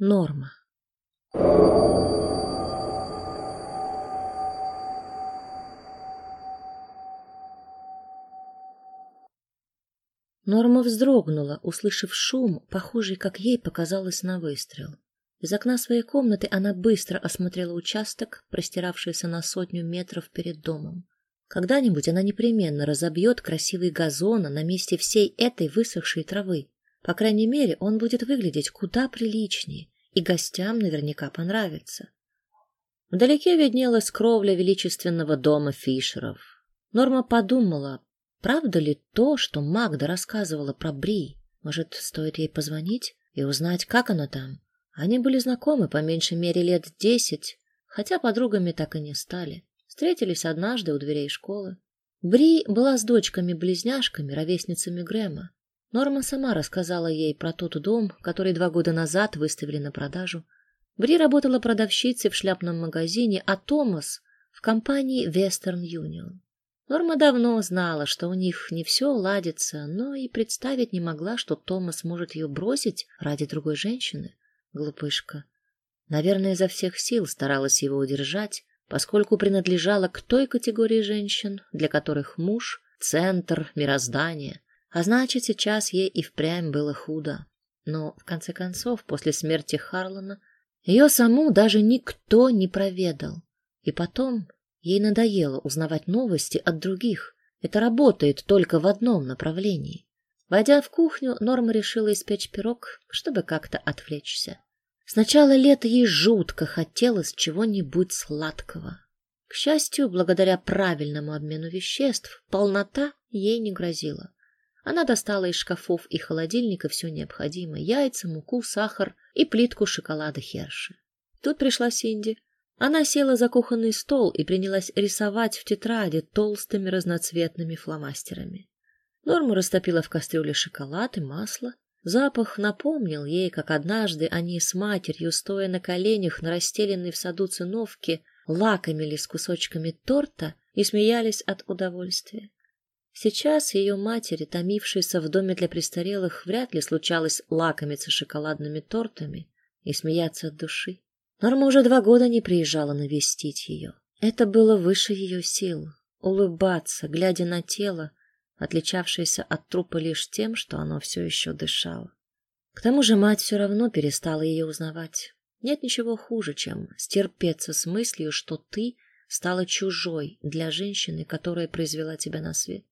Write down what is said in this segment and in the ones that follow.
Норма. Норма вздрогнула, услышав шум, похожий, как ей показалось, на выстрел. Из окна своей комнаты она быстро осмотрела участок, простиравшийся на сотню метров перед домом. Когда-нибудь она непременно разобьет красивый газон на месте всей этой высохшей травы. По крайней мере, он будет выглядеть куда приличнее, и гостям наверняка понравится. Вдалеке виднелась кровля величественного дома Фишеров. Норма подумала, Правда ли то, что Магда рассказывала про Бри? Может, стоит ей позвонить и узнать, как она там? Они были знакомы по меньшей мере лет десять, хотя подругами так и не стали. Встретились однажды у дверей школы. Бри была с дочками-близняшками, ровесницами Грэма. Норма сама рассказала ей про тот дом, который два года назад выставили на продажу. Бри работала продавщицей в шляпном магазине, а Томас — в компании Western Union. Норма давно знала, что у них не все ладится, но и представить не могла, что Томас может ее бросить ради другой женщины. Глупышка. Наверное, изо всех сил старалась его удержать, поскольку принадлежала к той категории женщин, для которых муж — центр мироздания, а значит, сейчас ей и впрямь было худо. Но, в конце концов, после смерти Харлана, ее саму даже никто не проведал. И потом Ей надоело узнавать новости от других. Это работает только в одном направлении. Войдя в кухню, Норма решила испечь пирог, чтобы как-то отвлечься. С начала лета ей жутко хотелось чего-нибудь сладкого. К счастью, благодаря правильному обмену веществ, полнота ей не грозила. Она достала из шкафов и холодильника все необходимое — яйца, муку, сахар и плитку шоколада Херши. Тут пришла Синди. Она села за кухонный стол и принялась рисовать в тетради толстыми разноцветными фломастерами. Норма растопила в кастрюле шоколад и масло. Запах напомнил ей, как однажды они с матерью, стоя на коленях на расстеленной в саду циновке, лакомились кусочками торта и смеялись от удовольствия. Сейчас ее матери, томившейся в доме для престарелых, вряд ли случалось лакомиться шоколадными тортами и смеяться от души. Норма уже два года не приезжала навестить ее. Это было выше ее сил — улыбаться, глядя на тело, отличавшееся от трупа лишь тем, что оно все еще дышало. К тому же мать все равно перестала ее узнавать. Нет ничего хуже, чем стерпеться с мыслью, что ты стала чужой для женщины, которая произвела тебя на свет.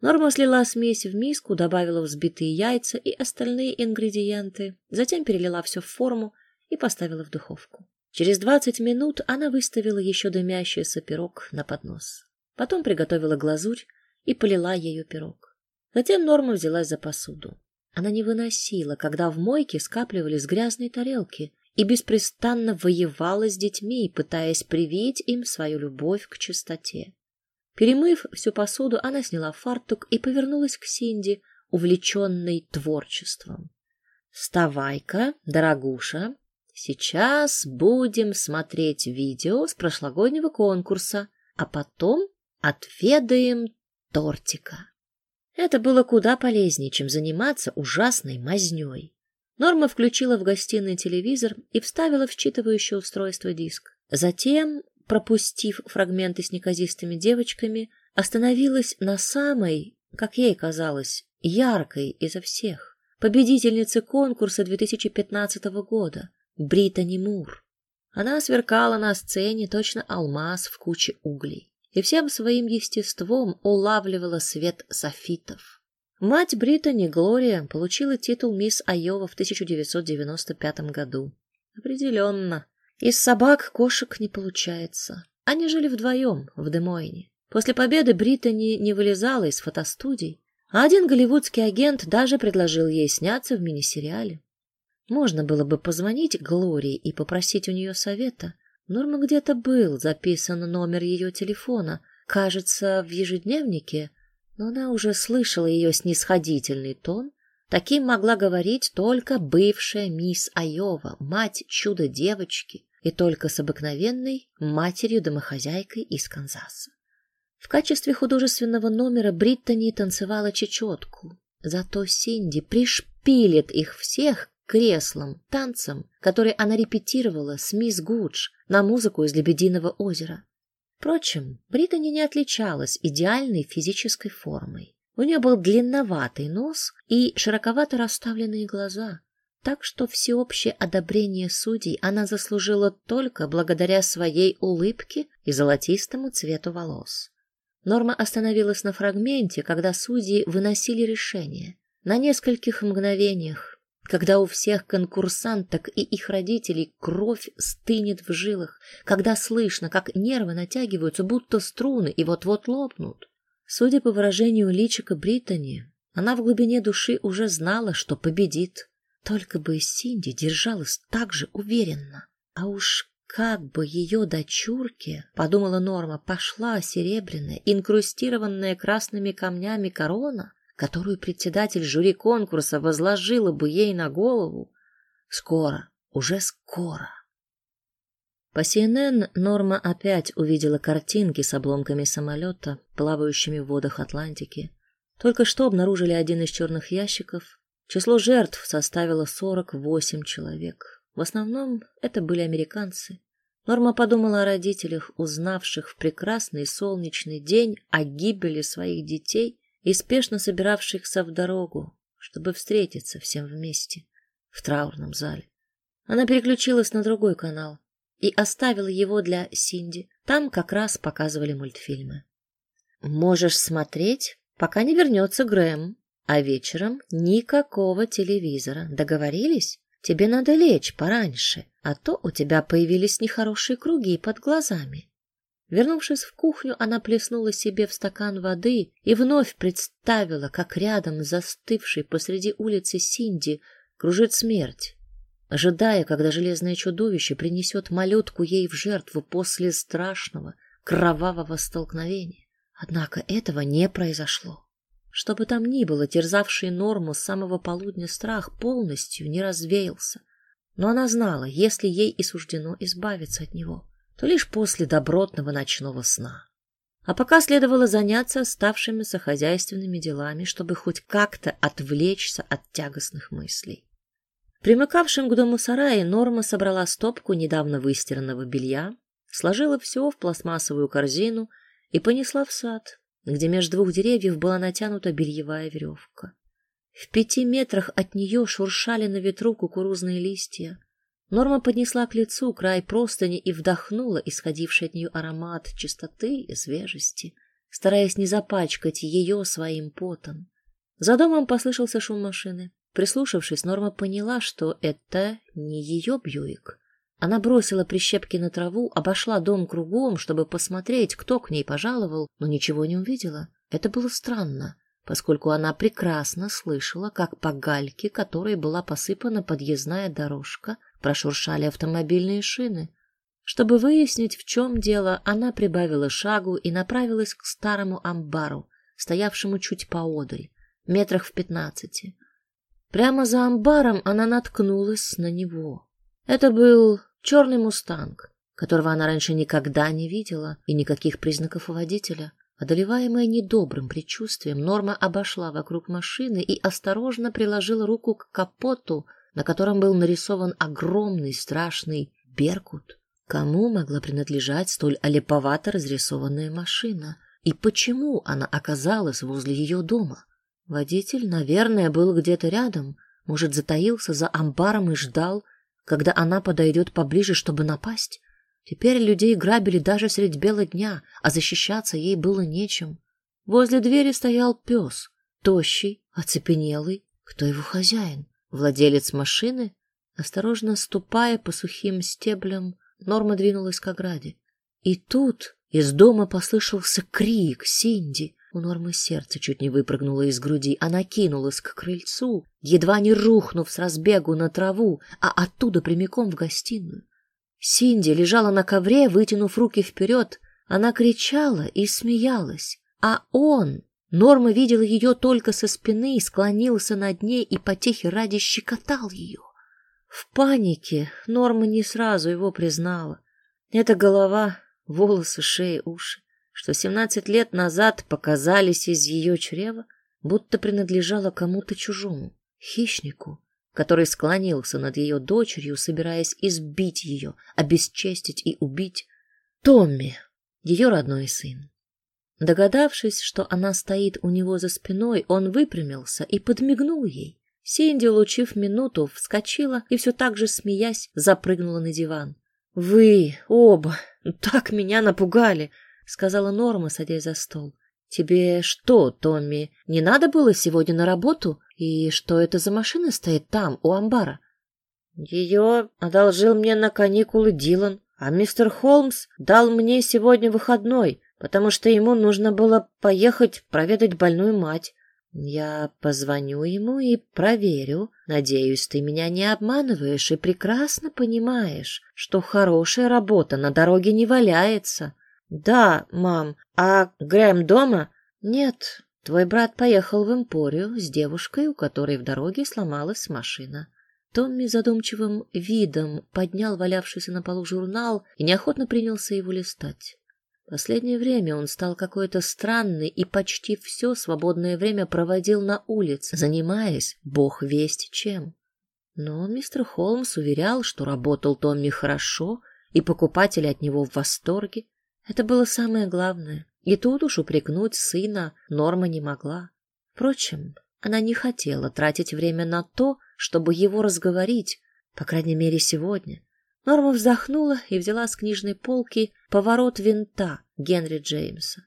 Норма слила смесь в миску, добавила взбитые яйца и остальные ингредиенты, затем перелила все в форму и поставила в духовку. Через двадцать минут она выставила еще дымящийся пирог на поднос. Потом приготовила глазурь и полила ею пирог. Затем Норма взялась за посуду. Она не выносила, когда в мойке скапливались грязные тарелки, и беспрестанно воевала с детьми, пытаясь привить им свою любовь к чистоте. Перемыв всю посуду, она сняла фартук и повернулась к Синди, увлеченной творчеством. — Вставай-ка, дорогуша, Сейчас будем смотреть видео с прошлогоднего конкурса, а потом отведаем тортика. Это было куда полезнее, чем заниматься ужасной мазнёй. Норма включила в гостиной телевизор и вставила в считывающее устройство диск. Затем, пропустив фрагменты с неказистыми девочками, остановилась на самой, как ей казалось, яркой изо всех, победительнице конкурса 2015 года, Британи Мур. Она сверкала на сцене точно алмаз в куче углей и всем своим естеством улавливала свет софитов. Мать Британи, Глория, получила титул мисс Айова в 1995 году. Определенно. Из собак кошек не получается. Они жили вдвоем в Демойне. После победы Британи не вылезала из фотостудий, а один голливудский агент даже предложил ей сняться в мини-сериале. Можно было бы позвонить Глории и попросить у нее совета. Норма где-то был записан номер ее телефона, кажется, в ежедневнике, но она уже слышала ее снисходительный тон. Таким могла говорить только бывшая мисс Айова, мать чудо-девочки, и только с обыкновенной матерью-домохозяйкой из Канзаса. В качестве художественного номера Бриттани танцевала чечетку, зато Синди пришпилит их всех креслом, танцем, который она репетировала с мисс Гудж на музыку из «Лебединого озера». Впрочем, Британи не отличалась идеальной физической формой. У нее был длинноватый нос и широковато расставленные глаза, так что всеобщее одобрение судей она заслужила только благодаря своей улыбке и золотистому цвету волос. Норма остановилась на фрагменте, когда судьи выносили решение. На нескольких мгновениях, когда у всех конкурсанток и их родителей кровь стынет в жилах, когда слышно, как нервы натягиваются, будто струны, и вот-вот лопнут. Судя по выражению личика Британи, она в глубине души уже знала, что победит. Только бы Синди держалась так же уверенно. А уж как бы ее дочурке, подумала Норма, пошла серебряная, инкрустированная красными камнями корона, которую председатель жюри конкурса возложила бы ей на голову. Скоро, уже скоро. По CNN Норма опять увидела картинки с обломками самолета, плавающими в водах Атлантики. Только что обнаружили один из черных ящиков, Число жертв составило 48 человек. В основном это были американцы. Норма подумала о родителях, узнавших в прекрасный солнечный день о гибели своих детей и спешно собиравшихся в дорогу, чтобы встретиться всем вместе в траурном зале. Она переключилась на другой канал и оставила его для Синди. Там как раз показывали мультфильмы. «Можешь смотреть, пока не вернется Грэм», а вечером никакого телевизора. Договорились? Тебе надо лечь пораньше, а то у тебя появились нехорошие круги под глазами. Вернувшись в кухню, она плеснула себе в стакан воды и вновь представила, как рядом застывшей посреди улицы Синди кружит смерть, ожидая, когда железное чудовище принесет малютку ей в жертву после страшного кровавого столкновения. Однако этого не произошло. Что бы там ни было, терзавший Норму с самого полудня страх полностью не развеялся. Но она знала, если ей и суждено избавиться от него, то лишь после добротного ночного сна. А пока следовало заняться оставшимися хозяйственными делами, чтобы хоть как-то отвлечься от тягостных мыслей. Примыкавшим к дому сарае Норма собрала стопку недавно выстиранного белья, сложила все в пластмассовую корзину и понесла в сад, где между двух деревьев была натянута бельевая веревка. В пяти метрах от нее шуршали на ветру кукурузные листья. Норма поднесла к лицу край простыни и вдохнула исходивший от нее аромат чистоты и свежести, стараясь не запачкать ее своим потом. За домом послышался шум машины. Прислушавшись, Норма поняла, что это не ее Бьюик. Она бросила прищепки на траву, обошла дом кругом, чтобы посмотреть, кто к ней пожаловал, но ничего не увидела. Это было странно, поскольку она прекрасно слышала, как по гальке, которой была посыпана подъездная дорожка, прошуршали автомобильные шины. Чтобы выяснить, в чем дело, она прибавила шагу и направилась к старому амбару, стоявшему чуть поодаль, метрах в пятнадцати. Прямо за амбаром она наткнулась на него. Это был Черный мустанг, которого она раньше никогда не видела, и никаких признаков у водителя. Одолеваемая недобрым предчувствием, Норма обошла вокруг машины и осторожно приложила руку к капоту, на котором был нарисован огромный страшный беркут. Кому могла принадлежать столь олеповато разрисованная машина? И почему она оказалась возле ее дома? Водитель, наверное, был где-то рядом, может, затаился за амбаром и ждал, когда она подойдет поближе, чтобы напасть. Теперь людей грабили даже средь бела дня, а защищаться ей было нечем. Возле двери стоял пес, тощий, оцепенелый. Кто его хозяин? Владелец машины? Осторожно ступая по сухим стеблям, Норма двинулась к ограде. И тут из дома послышался крик Синди. У Нормы сердце чуть не выпрыгнуло из груди. Она кинулась к крыльцу, едва не рухнув с разбегу на траву, а оттуда прямиком в гостиную. Синди лежала на ковре, вытянув руки вперед. Она кричала и смеялась. А он... Норма видела ее только со спины, склонился над ней и потехи ради щекотал ее. В панике Норма не сразу его признала. Это голова, волосы, шея, уши что семнадцать лет назад показались из ее чрева, будто принадлежала кому-то чужому, хищнику, который склонился над ее дочерью, собираясь избить ее, обесчестить и убить. Томми, ее родной сын. Догадавшись, что она стоит у него за спиной, он выпрямился и подмигнул ей. Синди, улучив минуту, вскочила и все так же, смеясь, запрыгнула на диван. «Вы оба так меня напугали!» — сказала Норма, садясь за стол. «Тебе что, Томми, не надо было сегодня на работу? И что это за машина стоит там, у амбара?» «Ее одолжил мне на каникулы Дилан, а мистер Холмс дал мне сегодня выходной, потому что ему нужно было поехать проведать больную мать. Я позвоню ему и проверю. Надеюсь, ты меня не обманываешь и прекрасно понимаешь, что хорошая работа на дороге не валяется. Да, мам, а Грэм дома? Нет, твой брат поехал в Эмпорию с девушкой, у которой в дороге сломалась машина. Томми задумчивым видом поднял валявшийся на полу журнал и неохотно принялся его листать. Последнее время он стал какой-то странный и почти все свободное время проводил на улице, занимаясь бог весть чем. Но мистер Холмс уверял, что работал Томми хорошо, и покупатели от него в восторге. Это было самое главное. И тут уж упрекнуть сына Норма не могла. Впрочем, она не хотела тратить время на то, чтобы его разговорить, по крайней мере, сегодня. Норма вздохнула и взяла с книжной полки «Поворот винта» Генри Джеймса.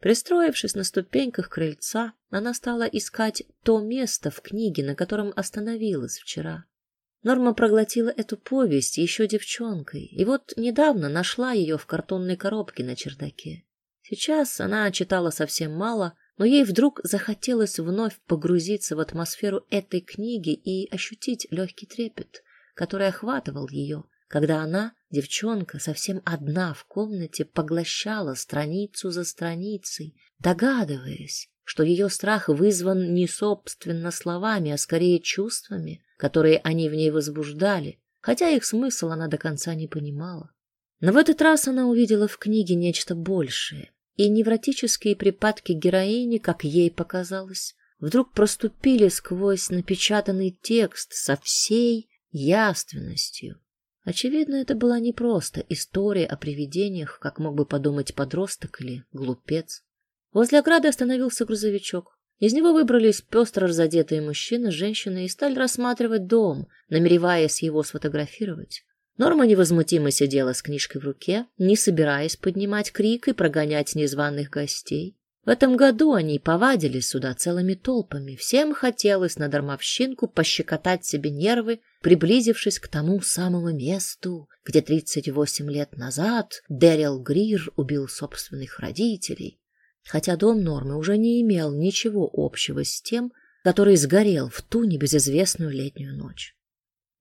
Пристроившись на ступеньках крыльца, она стала искать то место в книге, на котором остановилась вчера. Норма проглотила эту повесть еще девчонкой, и вот недавно нашла ее в картонной коробке на чердаке. Сейчас она читала совсем мало, но ей вдруг захотелось вновь погрузиться в атмосферу этой книги и ощутить легкий трепет, который охватывал ее, когда она, девчонка, совсем одна в комнате, поглощала страницу за страницей, догадываясь, что ее страх вызван не собственно словами, а скорее чувствами, которые они в ней возбуждали, хотя их смысл она до конца не понимала. Но в этот раз она увидела в книге нечто большее, и невротические припадки героини, как ей показалось, вдруг проступили сквозь напечатанный текст со всей явственностью. Очевидно, это была не просто история о привидениях, как мог бы подумать подросток или глупец. Возле ограды остановился грузовичок. Из него выбрались пестро разодетые мужчина, женщина и стали рассматривать дом, намереваясь его сфотографировать. Норма невозмутимо сидела с книжкой в руке, не собираясь поднимать крик и прогонять незваных гостей. В этом году они повадились сюда целыми толпами. Всем хотелось на дармовщинку пощекотать себе нервы, приблизившись к тому самому месту, где 38 лет назад Дэрил Грир убил собственных родителей. Хотя дом Нормы уже не имел ничего общего с тем, который сгорел в ту небезызвестную летнюю ночь.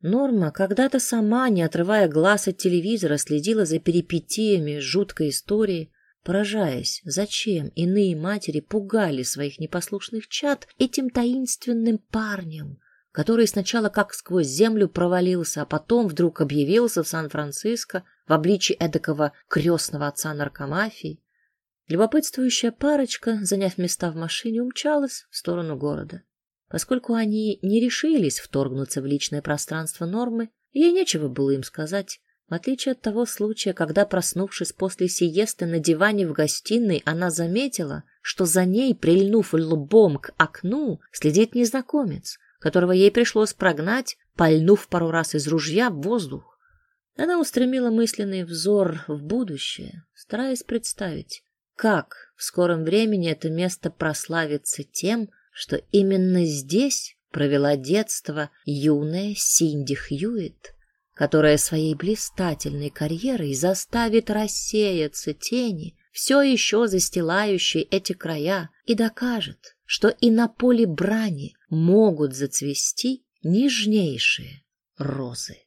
Норма когда-то сама, не отрывая глаз от телевизора, следила за перипетиями жуткой истории, поражаясь, зачем иные матери пугали своих непослушных чад этим таинственным парнем, который сначала как сквозь землю провалился, а потом вдруг объявился в Сан-Франциско в обличии эдакого крестного отца наркомафии. Любопытствующая парочка, заняв места в машине, умчалась в сторону города. Поскольку они не решились вторгнуться в личное пространство Нормы, ей нечего было им сказать, в отличие от того случая, когда, проснувшись после сиесты на диване в гостиной, она заметила, что за ней, прильнув лбом к окну, следит незнакомец, которого ей пришлось прогнать, пальнув пару раз из ружья в воздух. Она устремила мысленный взор в будущее, стараясь представить, как в скором времени это место прославится тем, что именно здесь провела детство юная Синди Хьюитт, которая своей блистательной карьерой заставит рассеяться тени, все еще застилающие эти края, и докажет, что и на поле брани могут зацвести нежнейшие розы.